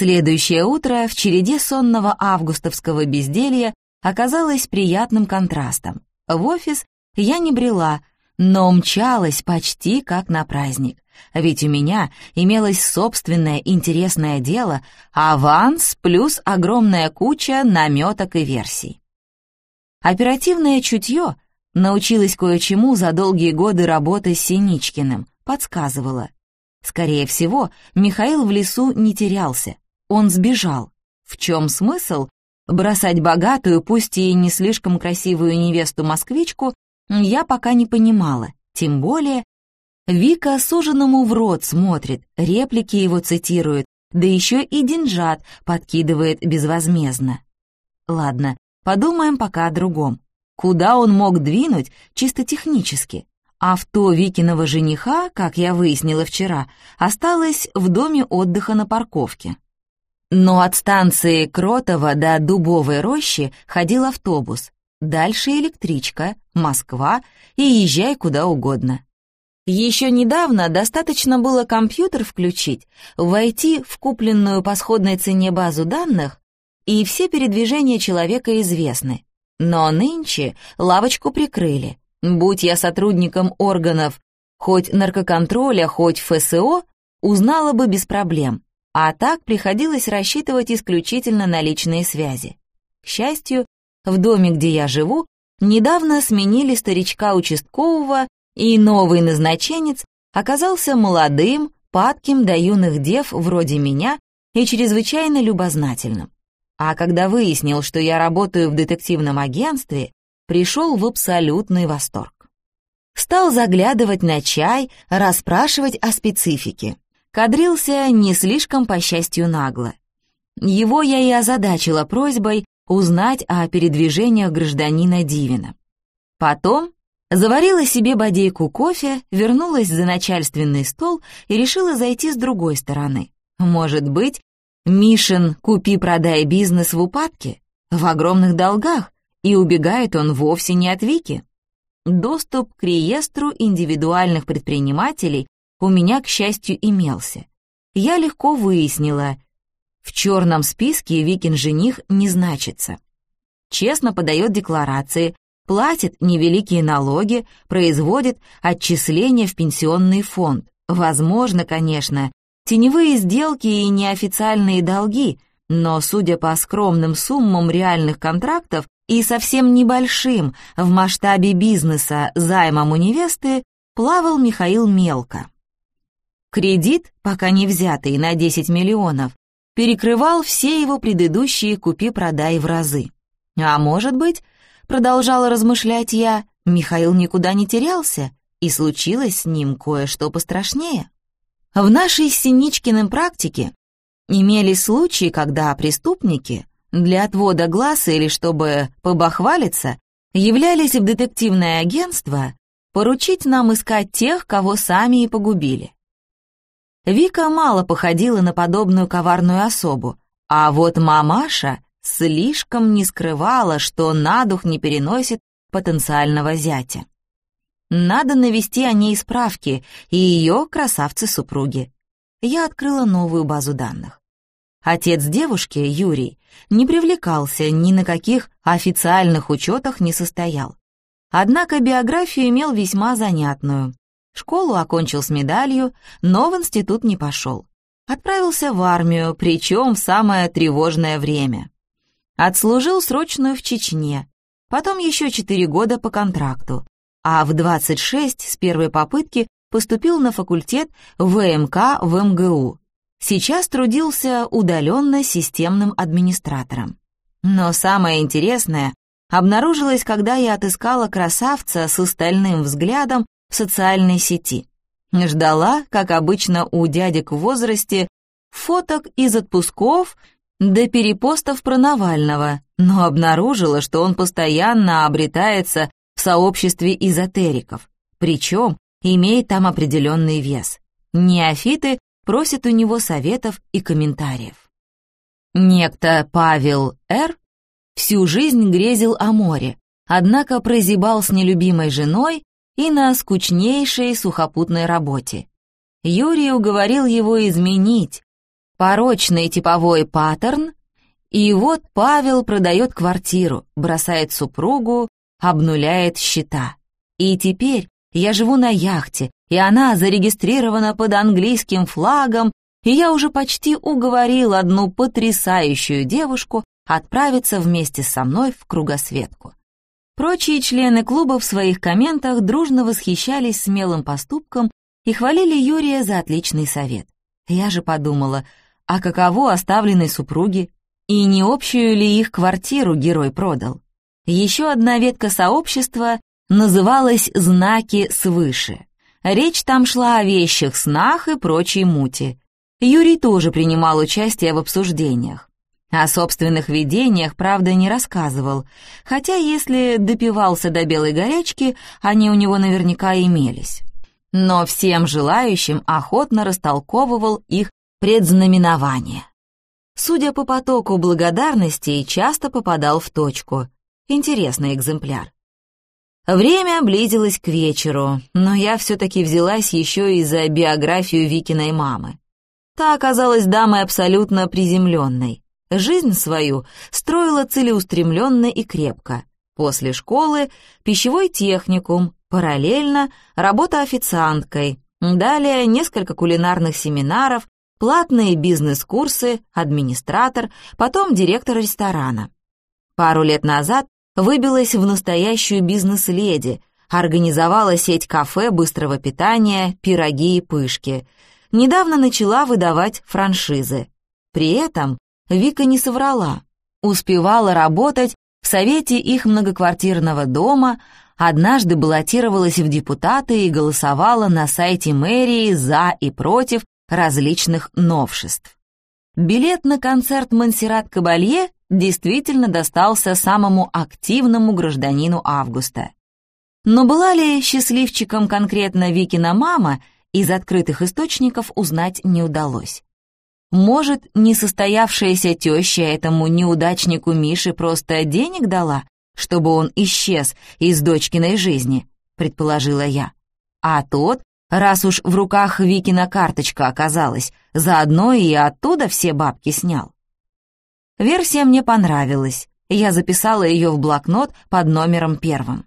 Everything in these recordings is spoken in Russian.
Следующее утро в череде сонного августовского безделья оказалось приятным контрастом. В офис я не брела, но мчалась почти как на праздник. Ведь у меня имелось собственное интересное дело, аванс плюс огромная куча наметок и версий. Оперативное чутье научилась кое-чему за долгие годы работы с Синичкиным, подсказывала. Скорее всего, Михаил в лесу не терялся, он сбежал. В чем смысл? Бросать богатую, пусть и не слишком красивую невесту-москвичку, я пока не понимала, тем более Вика суженому в рот смотрит, реплики его цитирует, да еще и деньжат подкидывает безвозмездно. Ладно, подумаем пока о другом. Куда он мог двинуть чисто технически? Авто Викиного жениха, как я выяснила вчера, осталось в доме отдыха на парковке. Но от станции Кротова до Дубовой рощи ходил автобус. Дальше электричка, Москва и езжай куда угодно. Еще недавно достаточно было компьютер включить, войти в купленную по сходной цене базу данных, и все передвижения человека известны. Но нынче лавочку прикрыли. Будь я сотрудником органов хоть наркоконтроля, хоть ФСО, узнала бы без проблем. А так приходилось рассчитывать исключительно на личные связи. К счастью, в доме, где я живу, недавно сменили старичка участкового и новый назначенец оказался молодым, падким до юных дев вроде меня и чрезвычайно любознательным. А когда выяснил, что я работаю в детективном агентстве, пришел в абсолютный восторг. Стал заглядывать на чай, расспрашивать о специфике. Кадрился не слишком, по счастью, нагло. Его я и озадачила просьбой узнать о передвижениях гражданина Дивина. Потом Заварила себе бодейку кофе, вернулась за начальственный стол и решила зайти с другой стороны. Может быть, Мишин «купи-продай бизнес» в упадке, в огромных долгах, и убегает он вовсе не от Вики. Доступ к реестру индивидуальных предпринимателей у меня, к счастью, имелся. Я легко выяснила, в черном списке Викин жених не значится. Честно подает декларации, платит невеликие налоги, производит отчисления в пенсионный фонд. Возможно, конечно, теневые сделки и неофициальные долги, но, судя по скромным суммам реальных контрактов и совсем небольшим в масштабе бизнеса займом у невесты, плавал Михаил мелко. Кредит, пока не взятый на 10 миллионов, перекрывал все его предыдущие купи-продай в разы. А может быть, продолжала размышлять я, Михаил никуда не терялся, и случилось с ним кое-что пострашнее. В нашей Синичкиной практике имелись случаи, когда преступники для отвода глаз или чтобы побахвалиться являлись в детективное агентство поручить нам искать тех, кого сами и погубили. Вика мало походила на подобную коварную особу, а вот мамаша слишком не скрывала, что на дух не переносит потенциального зятя. Надо навести о ней справки и ее красавцы-супруги. Я открыла новую базу данных. Отец девушки, Юрий, не привлекался, ни на каких официальных учетах не состоял. Однако биографию имел весьма занятную. Школу окончил с медалью, но в институт не пошел. Отправился в армию, причем в самое тревожное время. Отслужил срочную в Чечне, потом еще 4 года по контракту, а в 26 с первой попытки поступил на факультет ВМК в МГУ. Сейчас трудился удаленно системным администратором. Но самое интересное обнаружилось, когда я отыскала красавца с остальным взглядом социальной сети. Ждала, как обычно у дядек в возрасте, фоток из отпусков до перепостов про Навального, но обнаружила, что он постоянно обретается в сообществе эзотериков, причем имеет там определенный вес. Неофиты просят у него советов и комментариев. Некто Павел Р. всю жизнь грезил о море, однако прозябал с нелюбимой женой и на скучнейшей сухопутной работе. Юрий уговорил его изменить, Порочный типовой паттерн, и вот Павел продает квартиру, бросает супругу, обнуляет счета. И теперь я живу на яхте, и она зарегистрирована под английским флагом, и я уже почти уговорил одну потрясающую девушку отправиться вместе со мной в кругосветку. Прочие члены клуба в своих комментах дружно восхищались смелым поступком и хвалили Юрия за отличный совет. Я же подумала, а каково оставленной супруге? И не общую ли их квартиру герой продал? Еще одна ветка сообщества называлась «Знаки свыше». Речь там шла о вещах, снах и прочей мути. Юрий тоже принимал участие в обсуждениях. О собственных видениях, правда, не рассказывал, хотя если допивался до белой горячки, они у него наверняка имелись. Но всем желающим охотно растолковывал их предзнаменование. Судя по потоку благодарностей, часто попадал в точку. Интересный экземпляр. Время близилось к вечеру, но я все-таки взялась еще и за биографию Викиной мамы. Та оказалась дамой абсолютно приземленной. Жизнь свою строила целеустремленно и крепко. После школы — пищевой техникум, параллельно — работа официанткой, далее несколько кулинарных семинаров, платные бизнес-курсы, администратор, потом директор ресторана. Пару лет назад выбилась в настоящую бизнес-леди, организовала сеть кафе быстрого питания, пироги и пышки. Недавно начала выдавать франшизы. При этом Вика не соврала. Успевала работать в совете их многоквартирного дома, однажды баллотировалась в депутаты и голосовала на сайте мэрии за и против различных новшеств. Билет на концерт Монсеррат Кабалье действительно достался самому активному гражданину Августа. Но была ли счастливчиком конкретно Викина мама, из открытых источников узнать не удалось. Может, несостоявшаяся теща этому неудачнику Мише просто денег дала, чтобы он исчез из дочкиной жизни, предположила я. А тот, раз уж в руках Викина карточка оказалась, заодно и оттуда все бабки снял. Версия мне понравилась, я записала ее в блокнот под номером первым.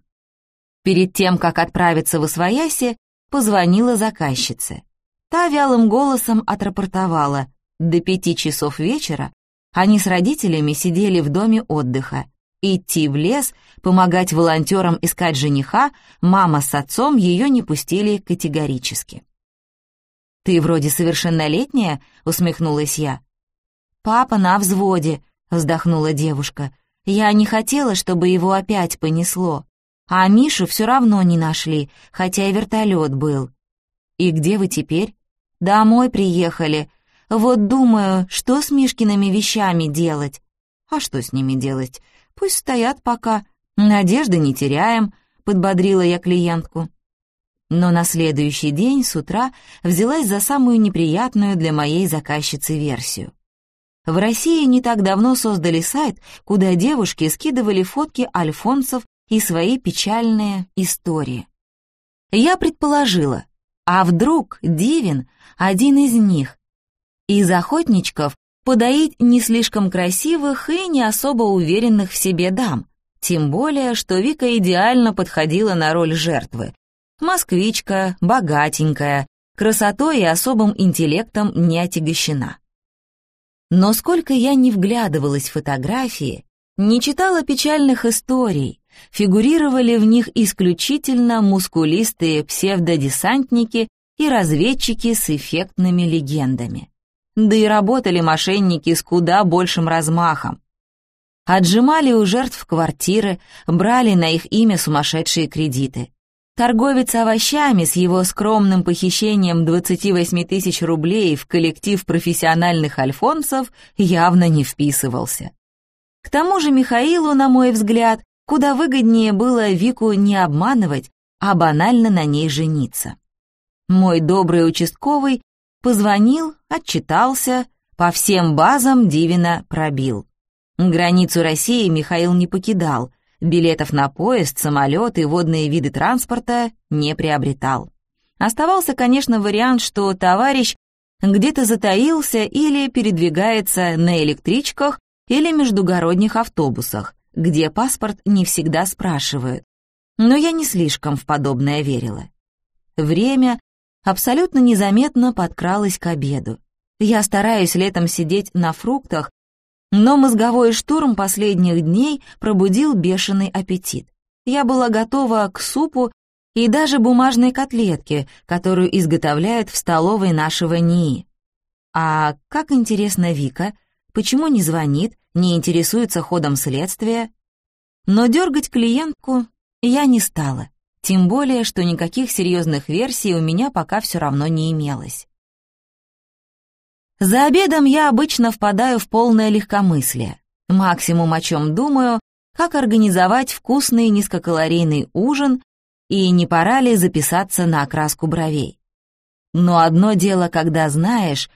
Перед тем, как отправиться в Освояси, позвонила заказчице. Та вялым голосом отрапортовала, до пяти часов вечера они с родителями сидели в доме отдыха. Идти в лес, помогать волонтерам искать жениха, мама с отцом ее не пустили категорически. «Ты вроде совершеннолетняя?» — усмехнулась я. «Папа на взводе», — вздохнула девушка. «Я не хотела, чтобы его опять понесло. А Мишу все равно не нашли, хотя и вертолет был». «И где вы теперь?» «Домой приехали. Вот думаю, что с Мишкиными вещами делать? А что с ними делать? Пусть стоят пока. Надежды не теряем, подбодрила я клиентку. Но на следующий день с утра взялась за самую неприятную для моей заказчицы версию. В России не так давно создали сайт, куда девушки скидывали фотки альфонсов и свои печальные истории. Я предположила, а вдруг Дивин один из них, из охотничков подоить не слишком красивых и не особо уверенных в себе дам, тем более, что Вика идеально подходила на роль жертвы. Москвичка, богатенькая, красотой и особым интеллектом не отягощена. Но сколько я не вглядывалась в фотографии, не читала печальных историй, фигурировали в них исключительно мускулистые псевдодесантники и разведчики с эффектными легендами. Да и работали мошенники с куда большим размахом. Отжимали у жертв квартиры, брали на их имя сумасшедшие кредиты. Торговец овощами с его скромным похищением 28 тысяч рублей в коллектив профессиональных альфонсов явно не вписывался. К тому же Михаилу, на мой взгляд, куда выгоднее было Вику не обманывать, а банально на ней жениться. Мой добрый участковый Позвонил, отчитался, по всем базам Дивина пробил. Границу России Михаил не покидал, билетов на поезд, самолет и водные виды транспорта не приобретал. Оставался, конечно, вариант, что товарищ где-то затаился или передвигается на электричках или междугородних автобусах, где паспорт не всегда спрашивают. Но я не слишком в подобное верила. Время абсолютно незаметно подкралось к обеду. Я стараюсь летом сидеть на фруктах, но мозговой штурм последних дней пробудил бешеный аппетит. Я была готова к супу и даже бумажной котлетке, которую изготовляют в столовой нашего НИИ. А как интересно Вика, почему не звонит, не интересуется ходом следствия? Но дергать клиентку я не стала, тем более, что никаких серьезных версий у меня пока все равно не имелось. За обедом я обычно впадаю в полное легкомыслие. Максимум, о чем думаю, как организовать вкусный низкокалорийный ужин и не пора ли записаться на окраску бровей. Но одно дело, когда знаешь,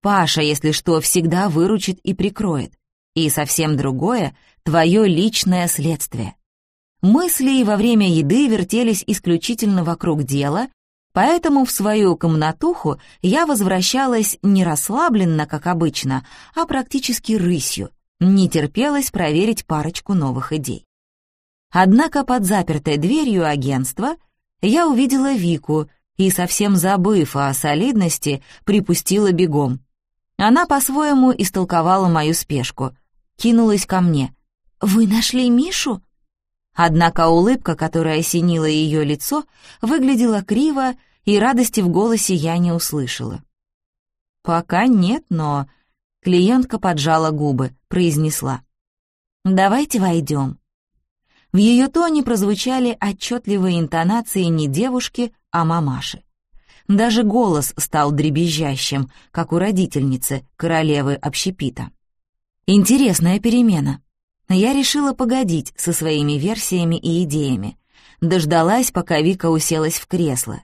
Паша, если что, всегда выручит и прикроет, и совсем другое — твое личное следствие. Мысли во время еды вертелись исключительно вокруг дела, поэтому в свою комнатуху я возвращалась не расслабленно, как обычно, а практически рысью, не терпелось проверить парочку новых идей. Однако под запертой дверью агентства я увидела Вику и, совсем забыв о солидности, припустила бегом. Она по-своему истолковала мою спешку, кинулась ко мне. «Вы нашли Мишу?» Однако улыбка, которая осенила ее лицо, выглядела криво, и радости в голосе я не услышала. «Пока нет, но...» Клиентка поджала губы, произнесла. «Давайте войдем». В ее тоне прозвучали отчетливые интонации не девушки, а мамаши. Даже голос стал дребезжащим, как у родительницы, королевы общепита. Интересная перемена я решила погодить со своими версиями и идеями. Дождалась, пока Вика уселась в кресло.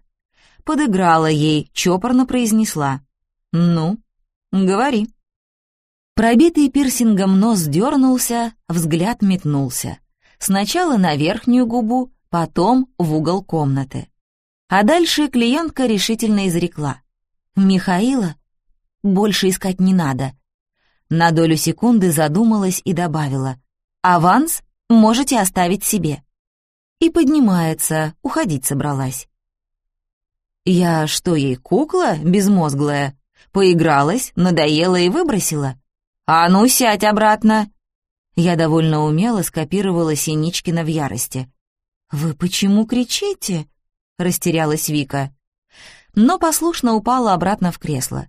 Подыграла ей, чопорно произнесла. «Ну, говори». Пробитый пирсингом нос дернулся, взгляд метнулся. Сначала на верхнюю губу, потом в угол комнаты. А дальше клиентка решительно изрекла. «Михаила? Больше искать не надо». На долю секунды задумалась и добавила. Аванс можете оставить себе». И поднимается, уходить собралась. Я что ей, кукла безмозглая? Поигралась, надоела и выбросила? А ну, сядь обратно!» Я довольно умело скопировала Синичкина в ярости. «Вы почему кричите?» — растерялась Вика. Но послушно упала обратно в кресло.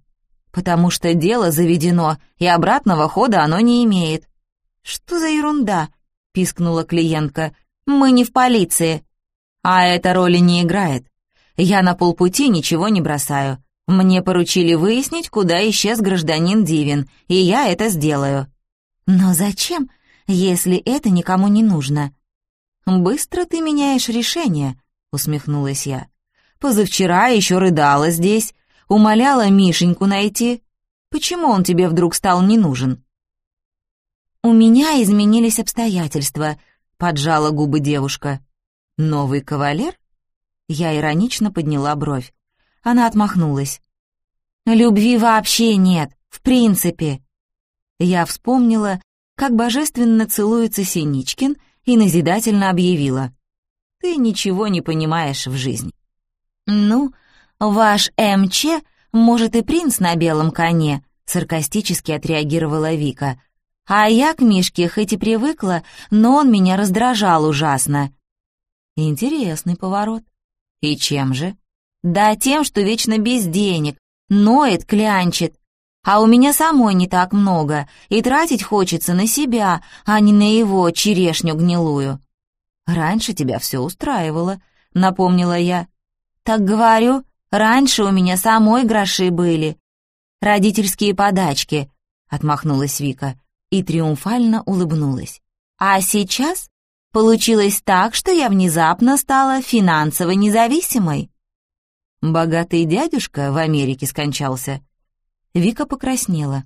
«Потому что дело заведено, и обратного хода оно не имеет. «Что за ерунда?» — пискнула клиентка. «Мы не в полиции». «А эта роли не играет. Я на полпути ничего не бросаю. Мне поручили выяснить, куда исчез гражданин Дивин, и я это сделаю». «Но зачем, если это никому не нужно?» «Быстро ты меняешь решение», — усмехнулась я. «Позавчера еще рыдала здесь, умоляла Мишеньку найти. Почему он тебе вдруг стал не нужен?» «У меня изменились обстоятельства», — поджала губы девушка. «Новый кавалер?» Я иронично подняла бровь. Она отмахнулась. «Любви вообще нет, в принципе». Я вспомнила, как божественно целуется Синичкин, и назидательно объявила. «Ты ничего не понимаешь в жизни». «Ну, ваш МЧ, может, и принц на белом коне», — саркастически отреагировала Вика — а я к Мишке хоть и привыкла, но он меня раздражал ужасно. Интересный поворот. И чем же? Да тем, что вечно без денег, ноет, клянчит. А у меня самой не так много, и тратить хочется на себя, а не на его черешню гнилую. Раньше тебя все устраивало, напомнила я. Так говорю, раньше у меня самой гроши были. Родительские подачки, отмахнулась Вика и триумфально улыбнулась. А сейчас получилось так, что я внезапно стала финансово независимой. Богатый дядюшка в Америке скончался. Вика покраснела.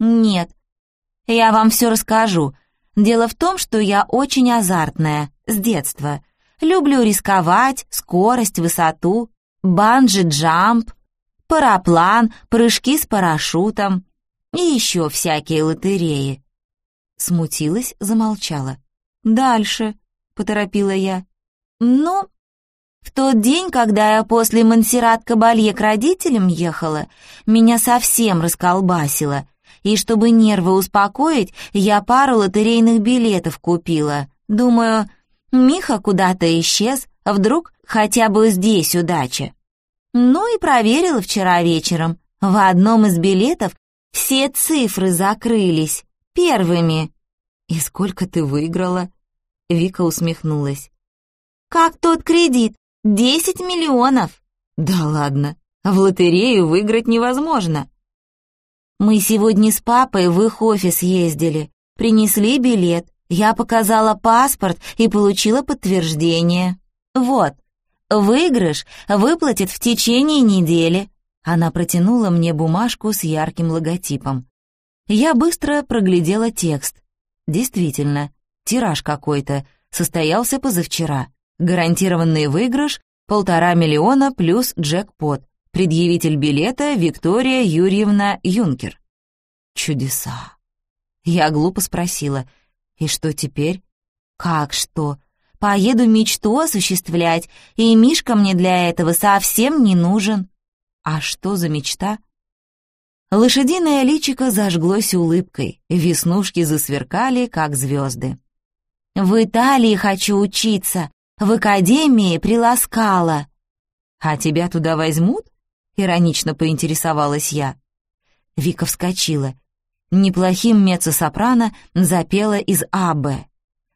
«Нет, я вам все расскажу. Дело в том, что я очень азартная, с детства. Люблю рисковать, скорость, высоту, банджи-джамп. параплан, прыжки с парашютом и еще всякие лотереи. Смутилась, замолчала. «Дальше», — поторопила я. «Ну, в тот день, когда я после Монсеррат Кабалье к родителям ехала, меня совсем расколбасило, и чтобы нервы успокоить, я пару лотерейных билетов купила. Думаю, Миха куда-то исчез, вдруг хотя бы здесь удача. Ну и проверила вчера вечером. В одном из билетов все цифры закрылись, первыми. «И сколько ты выиграла?» Вика усмехнулась. «Как тот кредит? Десять миллионов!» «Да ладно, в лотерею выиграть невозможно!» «Мы сегодня с папой в их офис ездили, принесли билет, я показала паспорт и получила подтверждение. Вот, выигрыш выплатят в течение недели». Она протянула мне бумажку с ярким логотипом. Я быстро проглядела текст. Действительно, тираж какой-то, состоялся позавчера. Гарантированный выигрыш — полтора миллиона плюс джекпот. Предъявитель билета Виктория Юрьевна Юнкер. Чудеса. Я глупо спросила, и что теперь? Как что? Поеду мечту осуществлять, и Мишка мне для этого совсем не нужен. А что за мечта? Лошадиное личико зажглось улыбкой, веснушки засверкали, как звезды. «В Италии хочу учиться, в академии приласкала». «А тебя туда возьмут?» — иронично поинтересовалась я. Вика вскочила. Неплохим меццо-сопрано запела из АБ.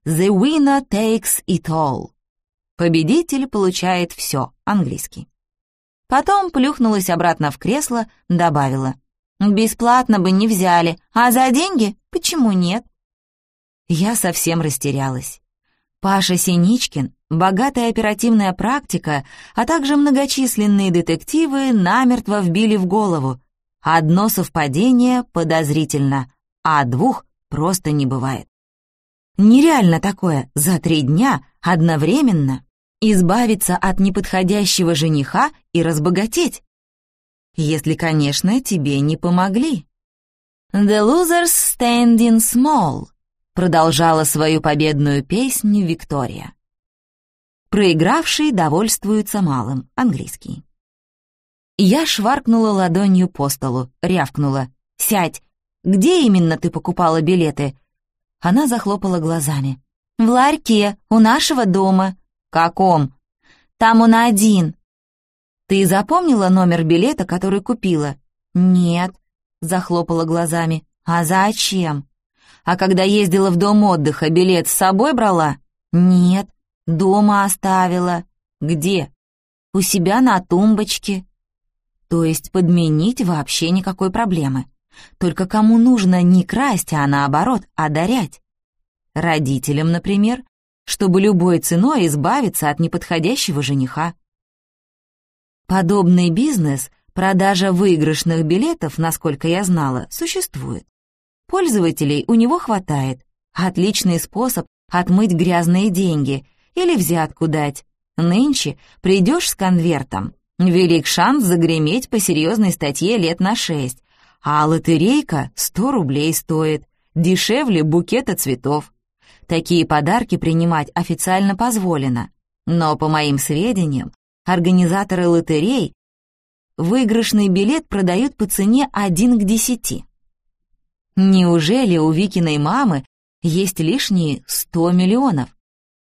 «The winner takes it all». Победитель получает все, английский. Потом плюхнулась обратно в кресло, добавила. Бесплатно бы не взяли, а за деньги почему нет? Я совсем растерялась. Паша Синичкин, богатая оперативная практика, а также многочисленные детективы намертво вбили в голову. Одно совпадение подозрительно, а двух просто не бывает. Нереально такое за три дня одновременно избавиться от неподходящего жениха и разбогатеть. Если, конечно, тебе не помогли. «The losers standing small», — продолжала свою победную песню Виктория. Проигравший довольствуется малым, английский. Я шваркнула ладонью по столу, рявкнула. «Сядь! Где именно ты покупала билеты?» Она захлопала глазами. «В ларьке, у нашего дома». «Каком?» «Там он один. «Ты запомнила номер билета, который купила?» «Нет», — захлопала глазами. «А зачем?» «А когда ездила в дом отдыха, билет с собой брала?» «Нет, дома оставила». «Где?» «У себя на тумбочке». То есть подменить вообще никакой проблемы. Только кому нужно не красть, а наоборот, одарять. Родителям, например, чтобы любой ценой избавиться от неподходящего жениха. Подобный бизнес, продажа выигрышных билетов, насколько я знала, существует. Пользователей у него хватает. Отличный способ отмыть грязные деньги или взятку дать. Нынче придешь с конвертом. Велик шанс загреметь по серьезной статье лет на шесть. А лотерейка 100 рублей стоит. Дешевле букета цветов. Такие подарки принимать официально позволено. Но, по моим сведениям, Организаторы лотерей выигрышный билет продают по цене 1 к 10. Неужели у Викиной мамы есть лишние 100 миллионов?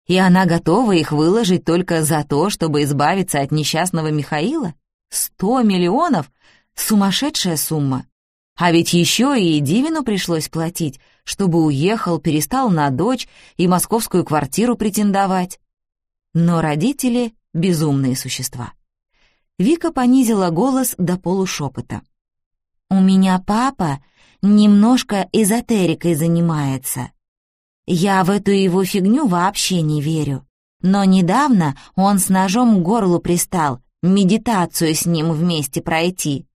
И она готова их выложить только за то, чтобы избавиться от несчастного Михаила? 100 миллионов? Сумасшедшая сумма. А ведь еще и Дивину пришлось платить, чтобы уехал, перестал на дочь и московскую квартиру претендовать. Но родители безумные существа. Вика понизила голос до полушепота. «У меня папа немножко эзотерикой занимается. Я в эту его фигню вообще не верю. Но недавно он с ножом к горлу пристал, медитацию с ним вместе пройти.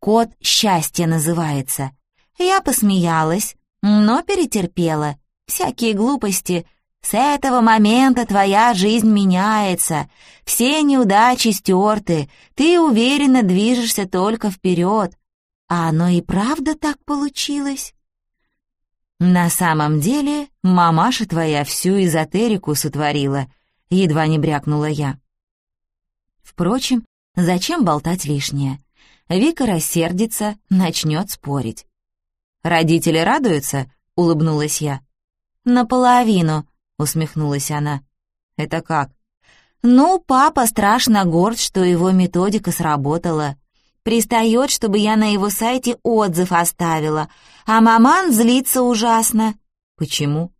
«Код счастья» называется. Я посмеялась, но перетерпела. Всякие глупости, С этого момента твоя жизнь меняется, все неудачи стерты, ты уверенно движешься только вперед. А оно и правда так получилось? На самом деле, мамаша твоя всю эзотерику сотворила, едва не брякнула я. Впрочем, зачем болтать лишнее? Вика рассердится, начнет спорить. «Родители радуются?» — улыбнулась я. «Наполовину», — усмехнулась она. «Это как?» «Ну, папа страшно горд, что его методика сработала. Пристает, чтобы я на его сайте отзыв оставила, а маман злится ужасно». «Почему?»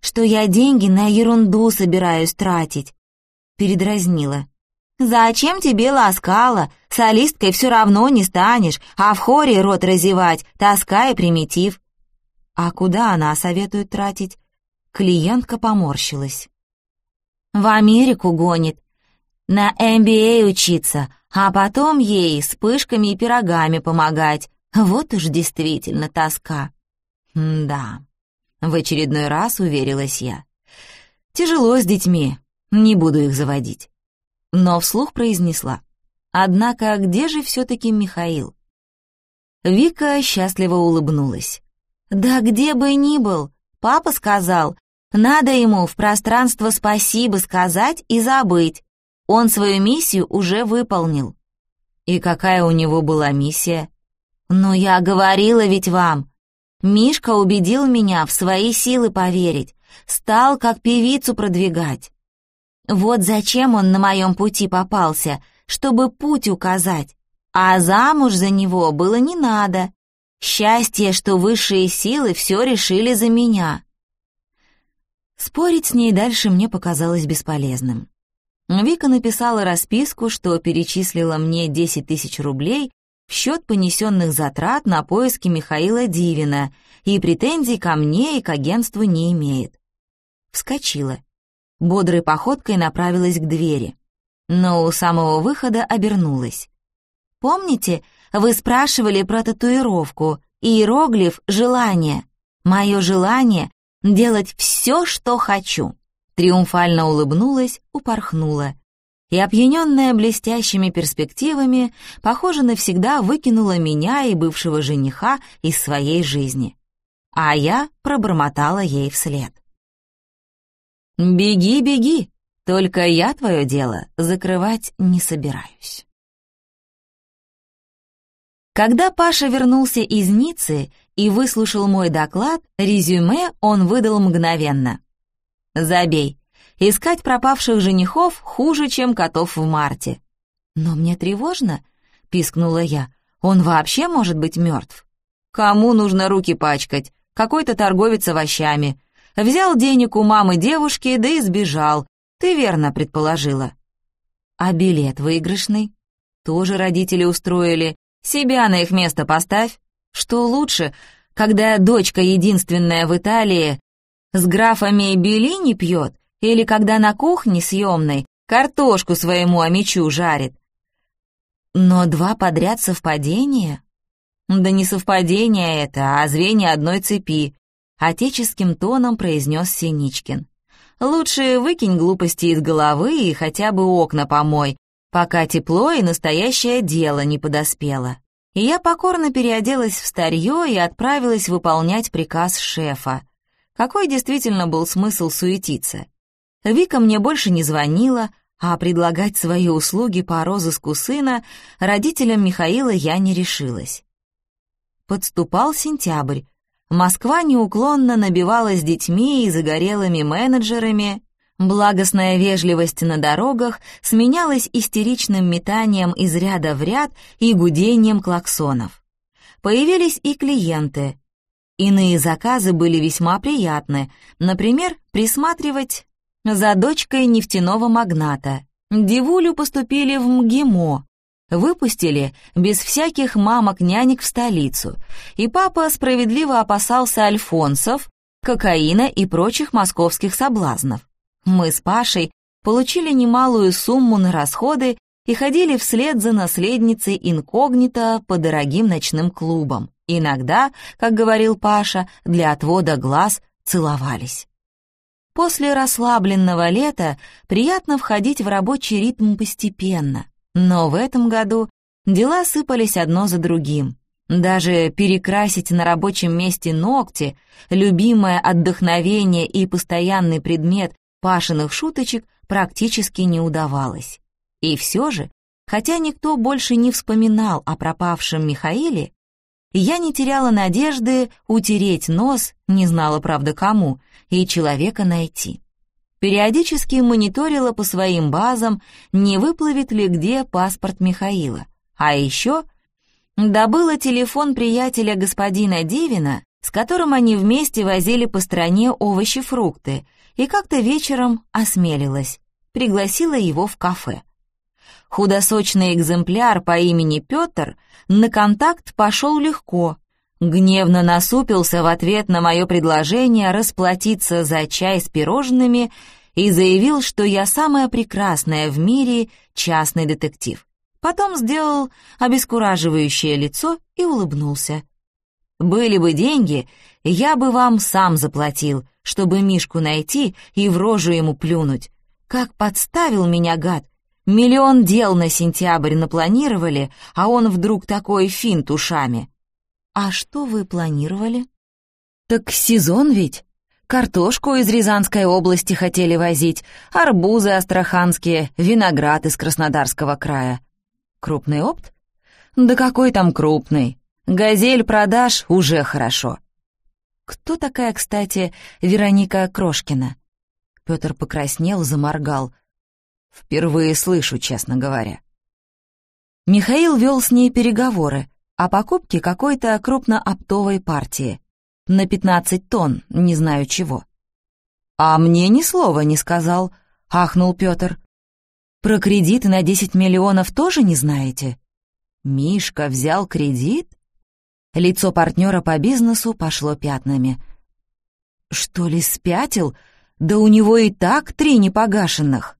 «Что я деньги на ерунду собираюсь тратить», — передразнила. «Зачем тебе ласкала? Солисткой все равно не станешь, а в хоре рот разевать, тоска и примитив». «А куда она советует тратить?» Клиентка поморщилась. «В Америку гонит. На MBA учиться, а потом ей с пышками и пирогами помогать. Вот уж действительно тоска». «Да», — в очередной раз уверилась я. «Тяжело с детьми, не буду их заводить». Но вслух произнесла. «Однако где же все-таки Михаил?» Вика счастливо улыбнулась. «Да где бы ни был, папа сказал, надо ему в пространство спасибо сказать и забыть. Он свою миссию уже выполнил. И какая у него была миссия? Ну, я говорила ведь вам. Мишка убедил меня в свои силы поверить, стал как певицу продвигать. Вот зачем он на моем пути попался, чтобы путь указать. А замуж за него было не надо. Счастье, что высшие силы все решили за меня. Спорить с ней дальше мне показалось бесполезным. Вика написала расписку, что перечислила мне 10 тысяч рублей в счет понесенных затрат на поиски Михаила Дивина и претензий ко мне и к агентству не имеет. Вскочила. Бодрой походкой направилась к двери. Но у самого выхода обернулась. «Помните, вы спрашивали про татуировку, иероглиф «желание». Мое желание делать все, что хочу». Триумфально улыбнулась, упорхнула. И, опьяненная блестящими перспективами, похоже, навсегда выкинула меня и бывшего жениха из своей жизни. А я пробормотала ей вслед. «Беги, беги, только я твое дело закрывать не собираюсь». Когда Паша вернулся из Ниццы и выслушал мой доклад, резюме он выдал мгновенно. «Забей. Искать пропавших женихов хуже, чем котов в марте». «Но мне тревожно», — пискнула я. «Он вообще может быть мертв?» «Кому нужно руки пачкать? Какой-то торговец овощами. Взял денег у мамы девушки, да и сбежал. Ты верно предположила». «А билет выигрышный?» «Тоже родители устроили. Себя на их место поставь. Что лучше, когда дочка единственная в Италии с графами Беллини пьет, или когда на кухне съемной картошку своему амичу жарит? Но два подряд совпадения? Да не совпадение это, а звенья одной цепи, отеческим тоном произнес Синичкин. Лучше выкинь глупости из головы и хотя бы окна помой, пока тепло и настоящее дело не подоспело. И я покорно переоделась в старье и отправилась выполнять приказ шефа. Какой действительно был смысл суетиться? Вика мне больше не звонила, а предлагать свои услуги по розыску сына родителям Михаила я не решилась. Подступал сентябрь. Москва неуклонно набивалась детьми и загорелыми менеджерами, Благостная вежливость на дорогах сменялась истеричным метанием из ряда в ряд и гудением клаксонов. Появились и клиенты. Иные заказы были весьма приятны, например, присматривать за дочкой нефтяного магната. Девулю поступили в МГИМО, выпустили без всяких мамок-нянек в столицу, и папа справедливо опасался альфонсов, кокаина и прочих московских соблазнов. Мы с Пашей получили немалую сумму на расходы и ходили вслед за наследницей инкогнито по дорогим ночным клубам. Иногда, как говорил Паша, для отвода глаз целовались. После расслабленного лета приятно входить в рабочий ритм постепенно, но в этом году дела сыпались одно за другим. Даже перекрасить на рабочем месте ногти, любимое отдохновение и постоянный предмет Пашиных шуточек практически не удавалось. И все же, хотя никто больше не вспоминал о пропавшем Михаиле, я не теряла надежды утереть нос, не знала, правда, кому, и человека найти. Периодически мониторила по своим базам, не выплывет ли где паспорт Михаила. А еще добыла телефон приятеля господина Дивина, с которым они вместе возили по стране овощи-фрукты, и как-то вечером осмелилась, пригласила его в кафе. Худосочный экземпляр по имени Петр на контакт пошел легко, гневно насупился в ответ на мое предложение расплатиться за чай с пирожными и заявил, что я самая прекрасная в мире частный детектив. Потом сделал обескураживающее лицо и улыбнулся. «Были бы деньги, я бы вам сам заплатил, чтобы Мишку найти и в рожу ему плюнуть. Как подставил меня гад! Миллион дел на сентябрь напланировали, а он вдруг такой финт ушами». «А что вы планировали?» «Так сезон ведь!» Картошку из Рязанской области хотели возить, арбузы астраханские, виноград из Краснодарского края. Крупный опт? Да какой там крупный? Газель продаж уже хорошо. Кто такая, кстати, Вероника Крошкина? Петр покраснел, заморгал. Впервые слышу, честно говоря. Михаил вел с ней переговоры о покупке какой-то крупнооптовой партии. На 15 тонн, не знаю чего. «А мне ни слова не сказал», — ахнул Петр. Про кредиты на 10 миллионов тоже не знаете? Мишка взял кредит? Лицо партнера по бизнесу пошло пятнами. Что ли, спятил? Да у него и так три непогашенных.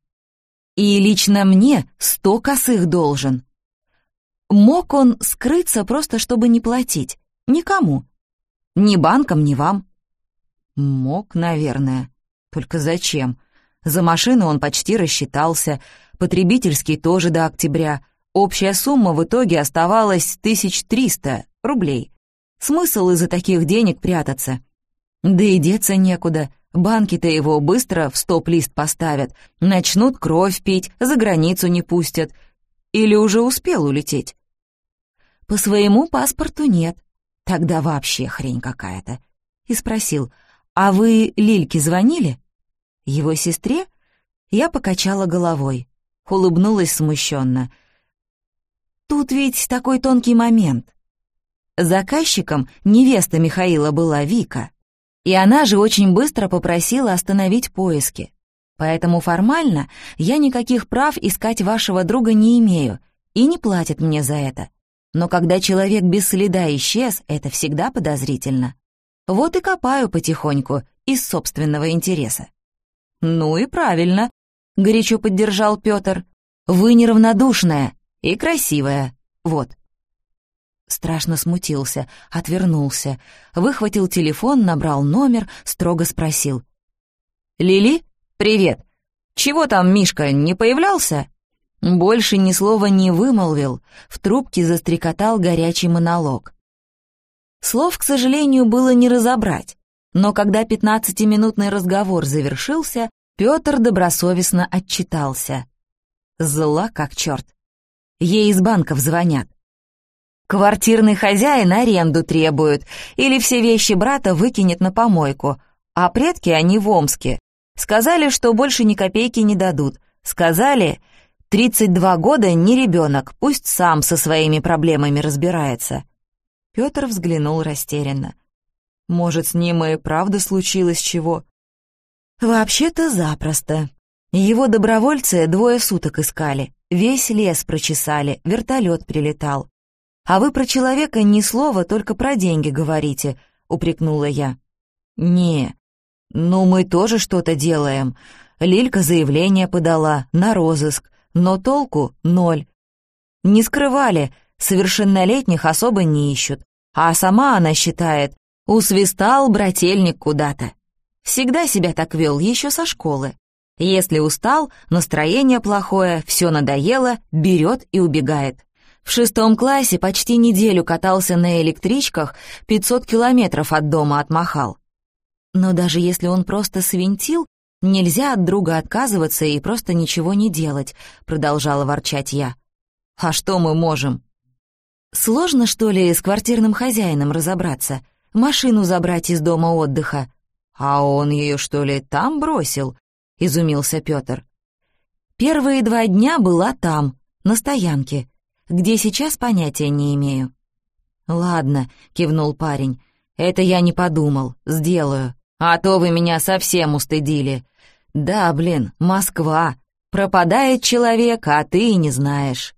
И лично мне сто косых должен. Мог он скрыться просто, чтобы не платить? Никому. Ни банкам, ни вам. Мог, наверное. Только зачем? За машину он почти рассчитался, потребительский тоже до октября. Общая сумма в итоге оставалась 1300 рублей. Смысл из-за таких денег прятаться? Да и деться некуда. Банки-то его быстро в стоп-лист поставят, начнут кровь пить, за границу не пустят. Или уже успел улететь? По своему паспорту нет. Тогда вообще хрень какая-то. И спросил, а вы Лильке звонили? Его сестре? Я покачала головой улыбнулась смущенно. «Тут ведь такой тонкий момент. Заказчиком невеста Михаила была Вика, и она же очень быстро попросила остановить поиски. Поэтому формально я никаких прав искать вашего друга не имею и не платят мне за это. Но когда человек без следа исчез, это всегда подозрительно. Вот и копаю потихоньку из собственного интереса. Ну и правильно, — горячо поддержал Пётр. «Вы неравнодушная и красивая, вот». Страшно смутился, отвернулся, выхватил телефон, набрал номер, строго спросил. «Лили, привет. Чего там Мишка, не появлялся?» Больше ни слова не вымолвил, в трубке застрекотал горячий монолог. Слов, к сожалению, было не разобрать, но когда пятнадцатиминутный разговор завершился, Петр добросовестно отчитался. Зла как черт. Ей из банков звонят. Квартирный хозяин аренду требует, или все вещи брата выкинет на помойку, а предки они в Омске. Сказали, что больше ни копейки не дадут. Сказали, 32 года не ребенок, пусть сам со своими проблемами разбирается. Петр взглянул растерянно. Может, с ним и правда случилось чего? «Вообще-то запросто. Его добровольцы двое суток искали, весь лес прочесали, вертолет прилетал. А вы про человека ни слова, только про деньги говорите», — упрекнула я. «Не, ну мы тоже что-то делаем. Лилька заявление подала на розыск, но толку — ноль. Не скрывали, совершеннолетних особо не ищут, а сама она считает, усвистал брательник куда-то. Всегда себя так вел, еще со школы. Если устал, настроение плохое, все надоело, берет и убегает. В шестом классе почти неделю катался на электричках, 500 километров от дома отмахал. Но даже если он просто свинтил, нельзя от друга отказываться и просто ничего не делать, продолжала ворчать я. А что мы можем? Сложно, что ли, с квартирным хозяином разобраться? Машину забрать из дома отдыха? А он ее, что ли, там бросил? Изумился Петр. Первые два дня была там, на стоянке. Где сейчас, понятия не имею. «Ладно», — кивнул парень, — «это я не подумал, сделаю. А то вы меня совсем устыдили. Да, блин, Москва. Пропадает человек, а ты и не знаешь».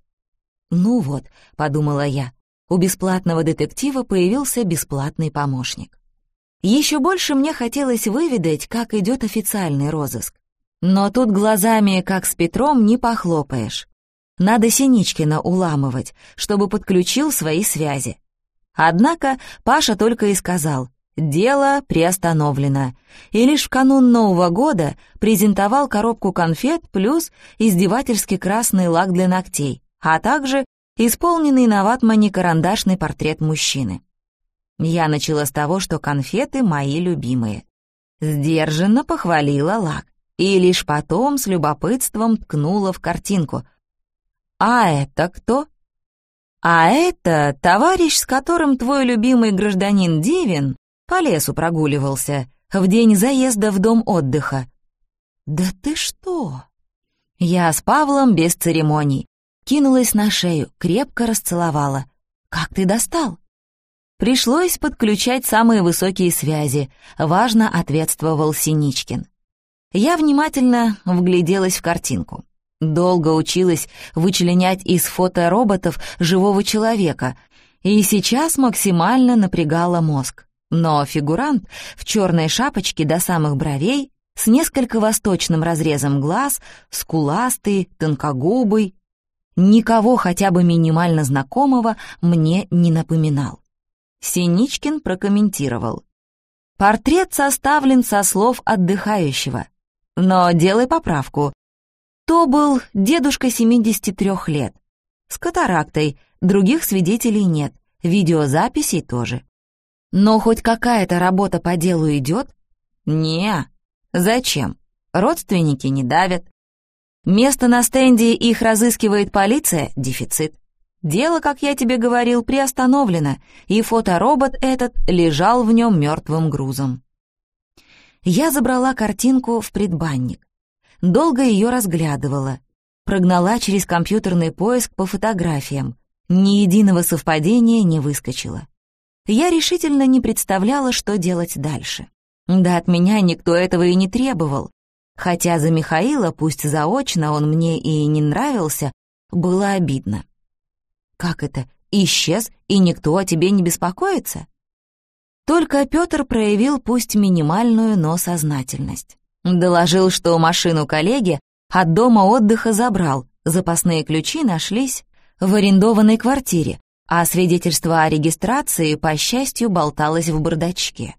«Ну вот», — подумала я, — у бесплатного детектива появился бесплатный помощник. Еще больше мне хотелось выведать, как идет официальный розыск. Но тут глазами, как с Петром, не похлопаешь. Надо Синичкина уламывать, чтобы подключил свои связи. Однако Паша только и сказал «Дело приостановлено», и лишь в канун Нового года презентовал коробку конфет плюс издевательски красный лак для ногтей, а также исполненный на ватмане карандашный портрет мужчины. Я начала с того, что конфеты мои любимые. Сдержанно похвалила лак и лишь потом с любопытством ткнула в картинку, «А это кто?» «А это товарищ, с которым твой любимый гражданин Дивин по лесу прогуливался в день заезда в дом отдыха». «Да ты что?» Я с Павлом без церемоний. Кинулась на шею, крепко расцеловала. «Как ты достал?» Пришлось подключать самые высокие связи, важно ответствовал Синичкин. Я внимательно вгляделась в картинку. Долго училась вычленять из фотороботов живого человека, и сейчас максимально напрягала мозг. Но фигурант в черной шапочке до самых бровей, с несколько восточным разрезом глаз, скуластый, тонкогубый, никого хотя бы минимально знакомого мне не напоминал. Синичкин прокомментировал. Портрет составлен со слов отдыхающего. Но делай поправку, то был дедушка 73 лет. С катарактой, других свидетелей нет, видеозаписей тоже. Но хоть какая-то работа по делу идет? Не. Зачем? Родственники не давят. Место на стенде их разыскивает полиция — дефицит. Дело, как я тебе говорил, приостановлено, и фоторобот этот лежал в нем мертвым грузом. Я забрала картинку в предбанник долго ее разглядывала, прогнала через компьютерный поиск по фотографиям. Ни единого совпадения не выскочило. Я решительно не представляла, что делать дальше. Да от меня никто этого и не требовал. Хотя за Михаила, пусть заочно, он мне и не нравился, было обидно. «Как это? Исчез, и никто о тебе не беспокоится?» Только Петр проявил пусть минимальную, но сознательность. Доложил, что машину коллеги от дома отдыха забрал, запасные ключи нашлись в арендованной квартире, а свидетельство о регистрации, по счастью, болталось в бардачке.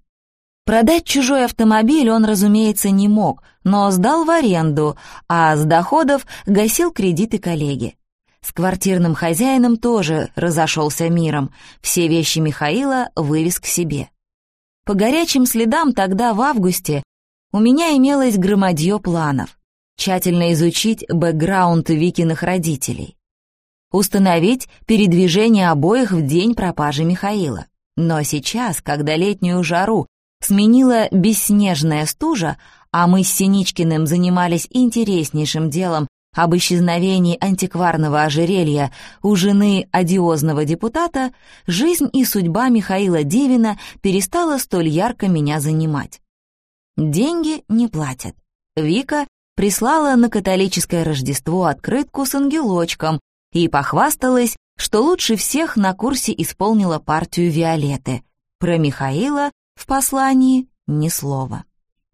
Продать чужой автомобиль он, разумеется, не мог, но сдал в аренду, а с доходов гасил кредиты коллеги. С квартирным хозяином тоже разошелся миром, все вещи Михаила вывез к себе. По горячим следам тогда, в августе, у меня имелось громадье планов. Тщательно изучить бэкграунд Викиных родителей. Установить передвижение обоих в день пропажи Михаила. Но сейчас, когда летнюю жару сменила бесснежная стужа, а мы с Синичкиным занимались интереснейшим делом об исчезновении антикварного ожерелья у жены одиозного депутата, жизнь и судьба Михаила Дивина перестала столь ярко меня занимать. Деньги не платят. Вика прислала на католическое Рождество открытку с ангелочком и похвасталась, что лучше всех на курсе исполнила партию Виолетты. Про Михаила в послании ни слова.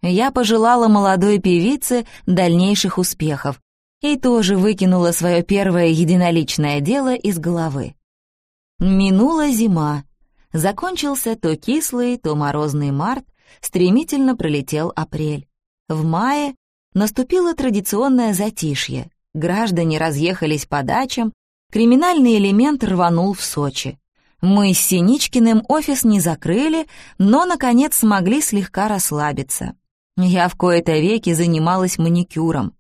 Я пожелала молодой певице дальнейших успехов и тоже выкинула свое первое единоличное дело из головы. Минула зима. Закончился то кислый, то морозный март, стремительно пролетел апрель. В мае наступило традиционное затишье. Граждане разъехались по дачам, криминальный элемент рванул в Сочи. Мы с Синичкиным офис не закрыли, но, наконец, смогли слегка расслабиться. Я в кои-то веки занималась маникюром.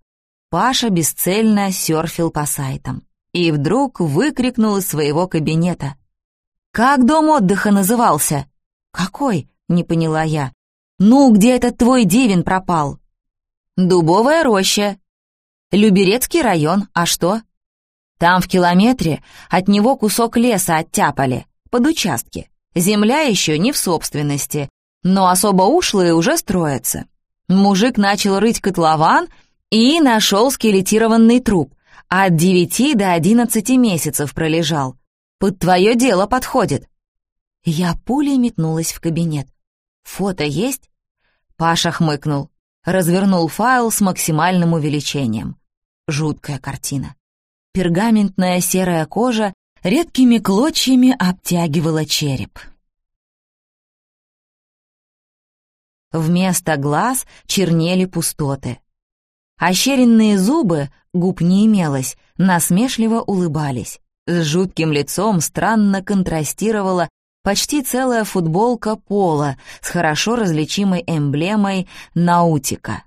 Паша бесцельно серфил по сайтам. И вдруг выкрикнул из своего кабинета. «Как дом отдыха назывался?» «Какой?» — не поняла я. «Ну, где этот твой Дивин пропал?» «Дубовая роща». «Люберецкий район, а что?» «Там в километре от него кусок леса оттяпали под участки. Земля еще не в собственности, но особо ушлые уже строятся. Мужик начал рыть котлован и нашел скелетированный труп. От девяти до одиннадцати месяцев пролежал. Под твое дело подходит. Я пулей метнулась в кабинет. «Фото есть?» Паша хмыкнул. Развернул файл с максимальным увеличением. Жуткая картина. Пергаментная серая кожа редкими клочьями обтягивала череп. Вместо глаз чернели пустоты. Ощеренные зубы, губ не имелось, насмешливо улыбались. С жутким лицом странно контрастировала почти целая футболка пола с хорошо различимой эмблемой «Наутика».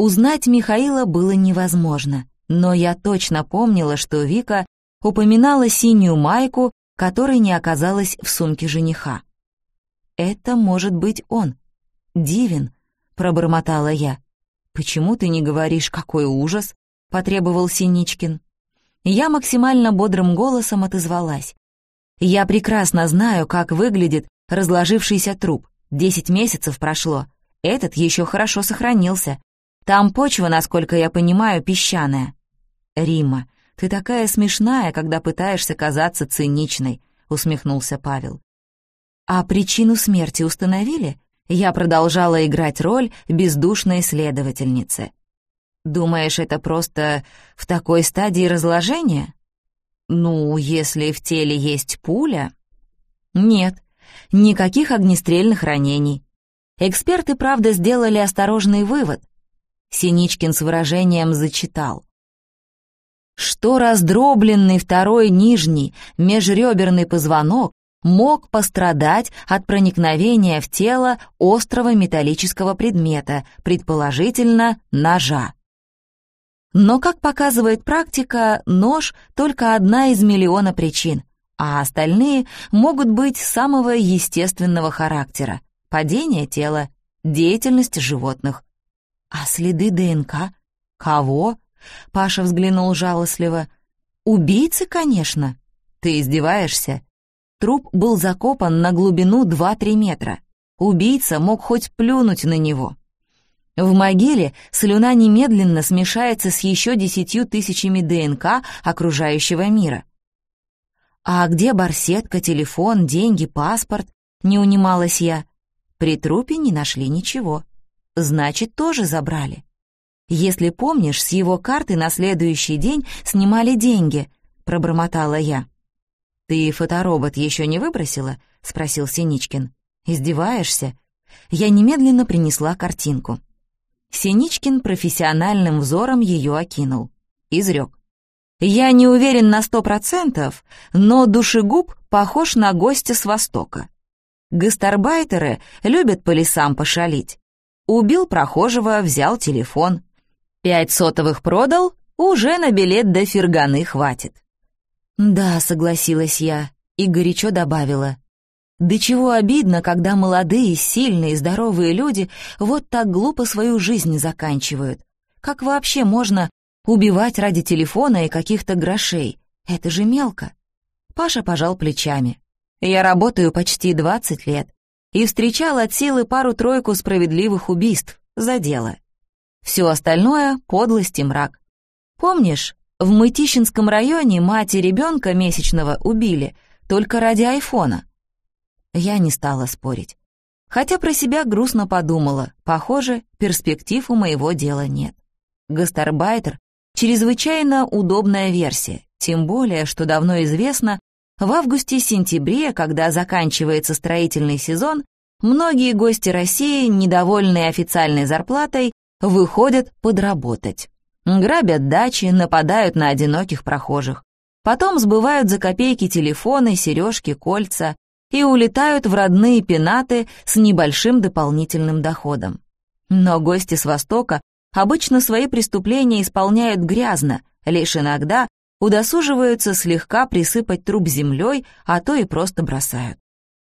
Узнать Михаила было невозможно, но я точно помнила, что Вика упоминала синюю майку, которой не оказалась в сумке жениха. «Это может быть он. Дивин», — пробормотала я. «Почему ты не говоришь, какой ужас?» — потребовал Синичкин. Я максимально бодрым голосом отозвалась. «Я прекрасно знаю, как выглядит разложившийся труп. Десять месяцев прошло. Этот еще хорошо сохранился. Там почва, насколько я понимаю, песчаная». «Рима, «Ты такая смешная, когда пытаешься казаться циничной», — усмехнулся Павел. «А причину смерти установили?» Я продолжала играть роль бездушной следовательницы. «Думаешь, это просто в такой стадии разложения?» «Ну, если в теле есть пуля...» «Нет, никаких огнестрельных ранений. Эксперты, правда, сделали осторожный вывод». Синичкин с выражением зачитал что раздробленный второй нижний межреберный позвонок мог пострадать от проникновения в тело острого металлического предмета, предположительно ножа. Но, как показывает практика, нож — только одна из миллиона причин, а остальные могут быть самого естественного характера — падение тела, деятельность животных. А следы ДНК? Кого? Паша взглянул жалостливо. «Убийцы, конечно». «Ты издеваешься?» Труп был закопан на глубину 2-3 метра. Убийца мог хоть плюнуть на него. В могиле слюна немедленно смешается с еще десятью тысячами ДНК окружающего мира. «А где барсетка, телефон, деньги, паспорт?» — не унималась я. При трупе не нашли ничего. Значит, тоже забрали. Если помнишь, с его карты на следующий день снимали деньги», — пробормотала я. «Ты фоторобот еще не выбросила?» — спросил Синичкин. «Издеваешься?» Я немедленно принесла картинку. Синичкин профессиональным взором ее окинул. Изрек. «Я не уверен на сто процентов, но душегуб похож на гостя с Востока. Гастарбайтеры любят по лесам пошалить. Убил прохожего, взял телефон. Пять сотовых продал, уже на билет до Ферганы хватит. Да, согласилась я и горячо добавила. Да чего обидно, когда молодые, сильные, здоровые люди вот так глупо свою жизнь заканчивают. Как вообще можно убивать ради телефона и каких-то грошей? Это же мелко. Паша пожал плечами. Я работаю почти 20 лет и встречал от силы пару-тройку справедливых убийств за дело. Все остальное — подлость и мрак. Помнишь, в Мытищинском районе мать и ребенка месячного убили только ради айфона? Я не стала спорить. Хотя про себя грустно подумала, похоже, перспектив у моего дела нет. Гастарбайтер — чрезвычайно удобная версия, тем более, что давно известно, в августе-сентябре, когда заканчивается строительный сезон, многие гости России, недовольные официальной зарплатой, выходят подработать. Грабят дачи, нападают на одиноких прохожих. Потом сбывают за копейки телефоны, сережки, кольца и улетают в родные пенаты с небольшим дополнительным доходом. Но гости с Востока обычно свои преступления исполняют грязно, лишь иногда удосуживаются слегка присыпать труп землей, а то и просто бросают.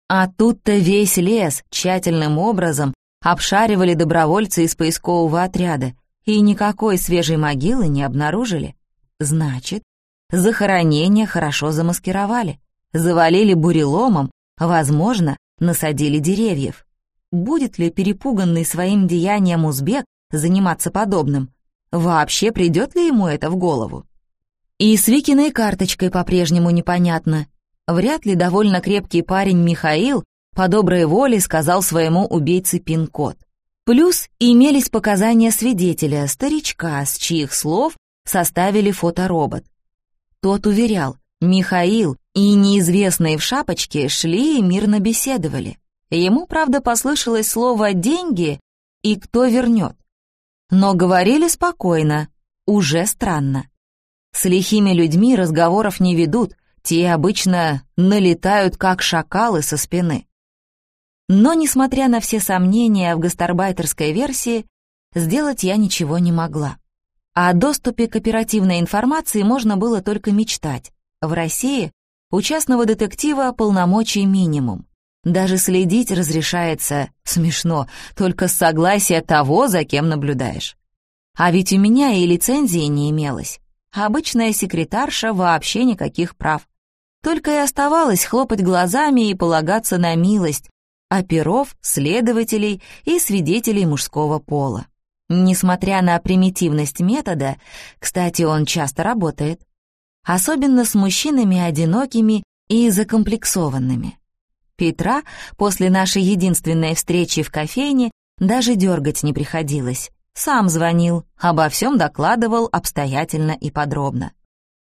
А тут-то весь лес тщательным образом обшаривали добровольцы из поискового отряда и никакой свежей могилы не обнаружили. Значит, захоронение хорошо замаскировали, завалили буреломом, возможно, насадили деревьев. Будет ли перепуганный своим деянием узбек заниматься подобным? Вообще придет ли ему это в голову? И с Викиной карточкой по-прежнему непонятно. Вряд ли довольно крепкий парень Михаил по доброй воле сказал своему убийце пин-код. Плюс имелись показания свидетеля, старичка, с чьих слов составили фоторобот. Тот уверял, Михаил и неизвестные в шапочке шли и мирно беседовали. Ему, правда, послышалось слово «деньги» и «кто вернет». Но говорили спокойно, уже странно. С лихими людьми разговоров не ведут, те обычно налетают, как шакалы со спины. Но, несмотря на все сомнения в гастарбайтерской версии, сделать я ничего не могла. О доступе к оперативной информации можно было только мечтать. В России у частного детектива полномочий минимум. Даже следить разрешается, смешно, только с согласия того, за кем наблюдаешь. А ведь у меня и лицензии не имелось. Обычная секретарша вообще никаких прав. Только и оставалось хлопать глазами и полагаться на милость, оперов, следователей и свидетелей мужского пола. Несмотря на примитивность метода, кстати, он часто работает, особенно с мужчинами одинокими и закомплексованными. Петра после нашей единственной встречи в кофейне даже дергать не приходилось. Сам звонил, обо всем докладывал обстоятельно и подробно.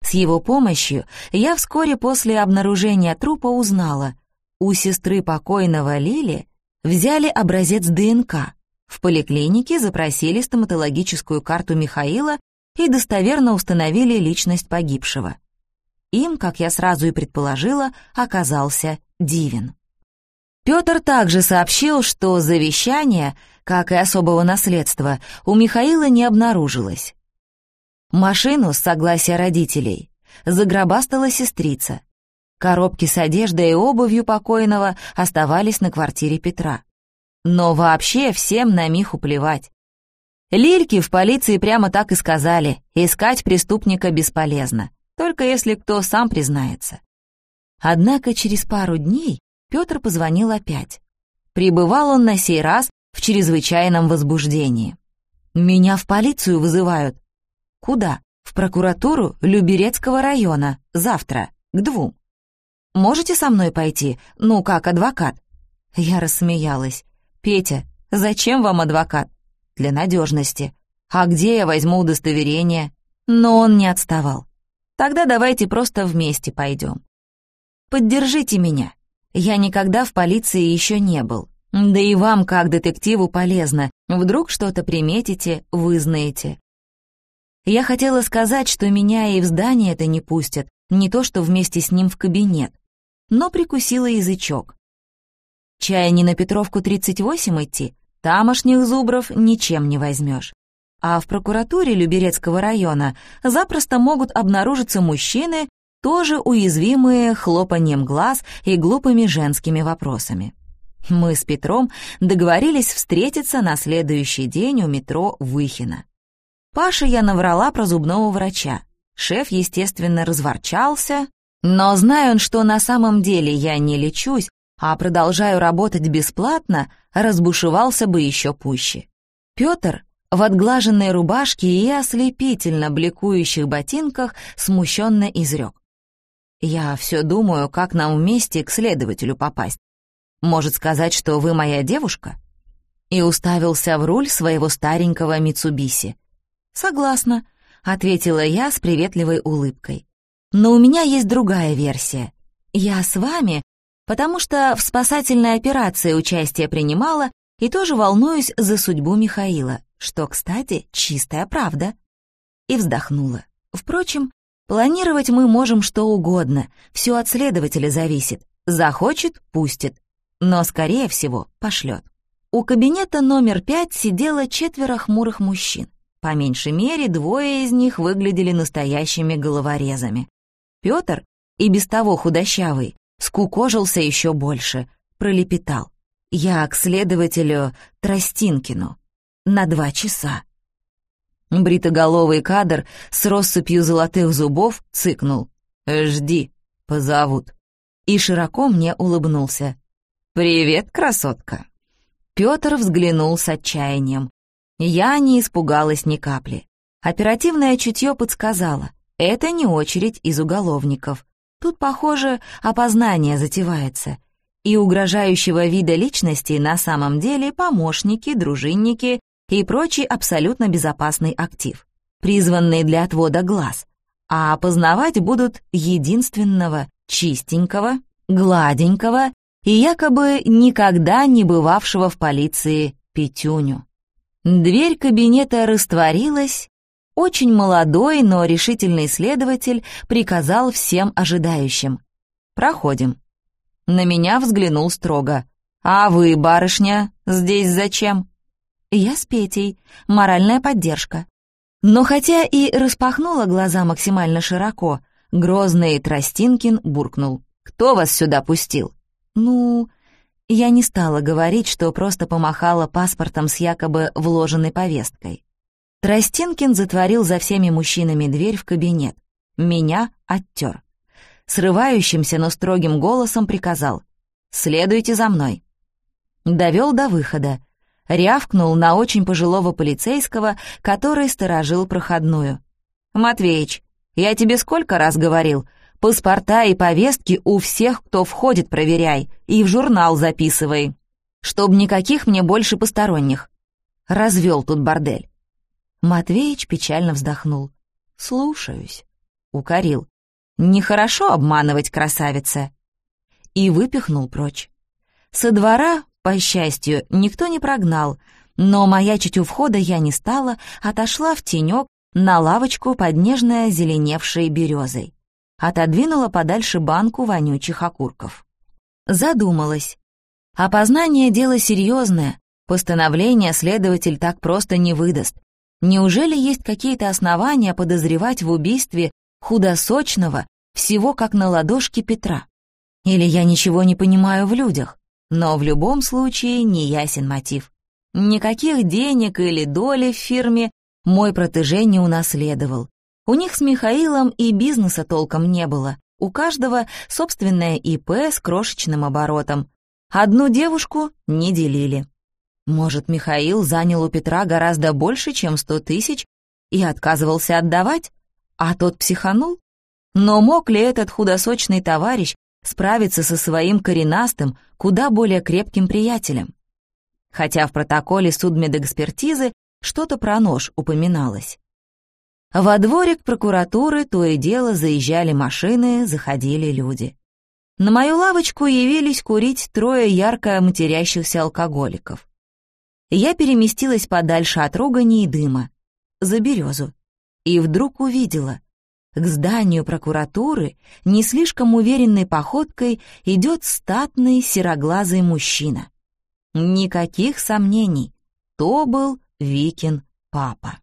С его помощью я вскоре после обнаружения трупа узнала, у сестры покойного Лили взяли образец ДНК. В поликлинике запросили стоматологическую карту Михаила и достоверно установили личность погибшего. Им, как я сразу и предположила, оказался Дивин. Петр также сообщил, что завещание, как и особого наследства, у Михаила не обнаружилось. Машину с согласия родителей загробастала сестрица, Коробки с одеждой и обувью покойного оставались на квартире Петра. Но вообще всем на Миху плевать. Лильки в полиции прямо так и сказали, искать преступника бесполезно, только если кто сам признается. Однако через пару дней Петр позвонил опять. Прибывал он на сей раз в чрезвычайном возбуждении. «Меня в полицию вызывают». «Куда?» «В прокуратуру Люберецкого района. Завтра. К двум». Можете со мной пойти? Ну, как адвокат?» Я рассмеялась. «Петя, зачем вам адвокат?» «Для надежности. А где я возьму удостоверение?» Но он не отставал. «Тогда давайте просто вместе пойдем. Поддержите меня. Я никогда в полиции еще не был. Да и вам, как детективу, полезно. Вдруг что-то приметите, вызнаете. Я хотела сказать, что меня и в здание это не пустят, не то что вместе с ним в кабинет но прикусила язычок. Чая не на Петровку 38 идти, тамошних зубров ничем не возьмешь. А в прокуратуре Люберецкого района запросто могут обнаружиться мужчины, тоже уязвимые хлопанием глаз и глупыми женскими вопросами. Мы с Петром договорились встретиться на следующий день у метро Выхина. Паше я наврала про зубного врача. Шеф, естественно, разворчался, но зная он, что на самом деле я не лечусь, а продолжаю работать бесплатно, разбушевался бы еще пуще. Петр в отглаженной рубашке и ослепительно бликующих ботинках смущенно изрек. «Я все думаю, как нам вместе к следователю попасть. Может сказать, что вы моя девушка?» И уставился в руль своего старенького Митсубиси. «Согласна», — ответила я с приветливой улыбкой. Но у меня есть другая версия. Я с вами, потому что в спасательной операции участие принимала и тоже волнуюсь за судьбу Михаила, что, кстати, чистая правда. И вздохнула. Впрочем, планировать мы можем что угодно, все от следователя зависит. Захочет — пустит, но, скорее всего, пошлет. У кабинета номер пять сидело четверо хмурых мужчин. По меньшей мере, двое из них выглядели настоящими головорезами. Петр, и без того худощавый, скукожился еще больше, пролепетал. «Я к следователю Тростинкину. На два часа». Бритоголовый кадр с россыпью золотых зубов цыкнул. «Жди, позовут». И широко мне улыбнулся. «Привет, красотка!» Пётр взглянул с отчаянием. Я не испугалась ни капли. Оперативное чутье подсказало. Это не очередь из уголовников. Тут, похоже, опознание затевается. И угрожающего вида личности на самом деле помощники, дружинники и прочий абсолютно безопасный актив, призванный для отвода глаз. А опознавать будут единственного, чистенького, гладенького и якобы никогда не бывавшего в полиции Петюню. Дверь кабинета растворилась, очень молодой, но решительный следователь приказал всем ожидающим. «Проходим». На меня взглянул строго. «А вы, барышня, здесь зачем?» «Я с Петей. Моральная поддержка». Но хотя и распахнула глаза максимально широко, грозный Тростинкин буркнул. «Кто вас сюда пустил?» «Ну...» Я не стала говорить, что просто помахала паспортом с якобы вложенной повесткой. Тростинкин затворил за всеми мужчинами дверь в кабинет. Меня оттер. Срывающимся, но строгим голосом приказал «Следуйте за мной». Довел до выхода. Рявкнул на очень пожилого полицейского, который сторожил проходную. «Матвеич, я тебе сколько раз говорил, Паспорта и повестки у всех, кто входит, проверяй, и в журнал записывай. Чтоб никаких мне больше посторонних. Развел тут бордель. Матвеич печально вздохнул. «Слушаюсь», — укорил. «Нехорошо обманывать красавица». И выпихнул прочь. Со двора, по счастью, никто не прогнал, но маячить у входа я не стала, отошла в тенек на лавочку под нежно зеленевшей березой отодвинула подальше банку вонючих окурков. Задумалась. Опознание — дело серьезное, постановление следователь так просто не выдаст. Неужели есть какие-то основания подозревать в убийстве худосочного, всего как на ладошке Петра? Или я ничего не понимаю в людях? Но в любом случае не ясен мотив. Никаких денег или доли в фирме мой протеже не унаследовал. У них с Михаилом и бизнеса толком не было. У каждого собственное ИП с крошечным оборотом. Одну девушку не делили. Может, Михаил занял у Петра гораздо больше, чем сто тысяч, и отказывался отдавать, а тот психанул? Но мог ли этот худосочный товарищ справиться со своим коренастым, куда более крепким приятелем? Хотя в протоколе судмедэкспертизы что-то про нож упоминалось. Во дворик прокуратуры то и дело заезжали машины, заходили люди. На мою лавочку явились курить трое ярко матерящихся алкоголиков. Я переместилась подальше от ругани и дыма, за березу, и вдруг увидела. К зданию прокуратуры не слишком уверенной походкой идет статный сероглазый мужчина. Никаких сомнений, то был Викин папа.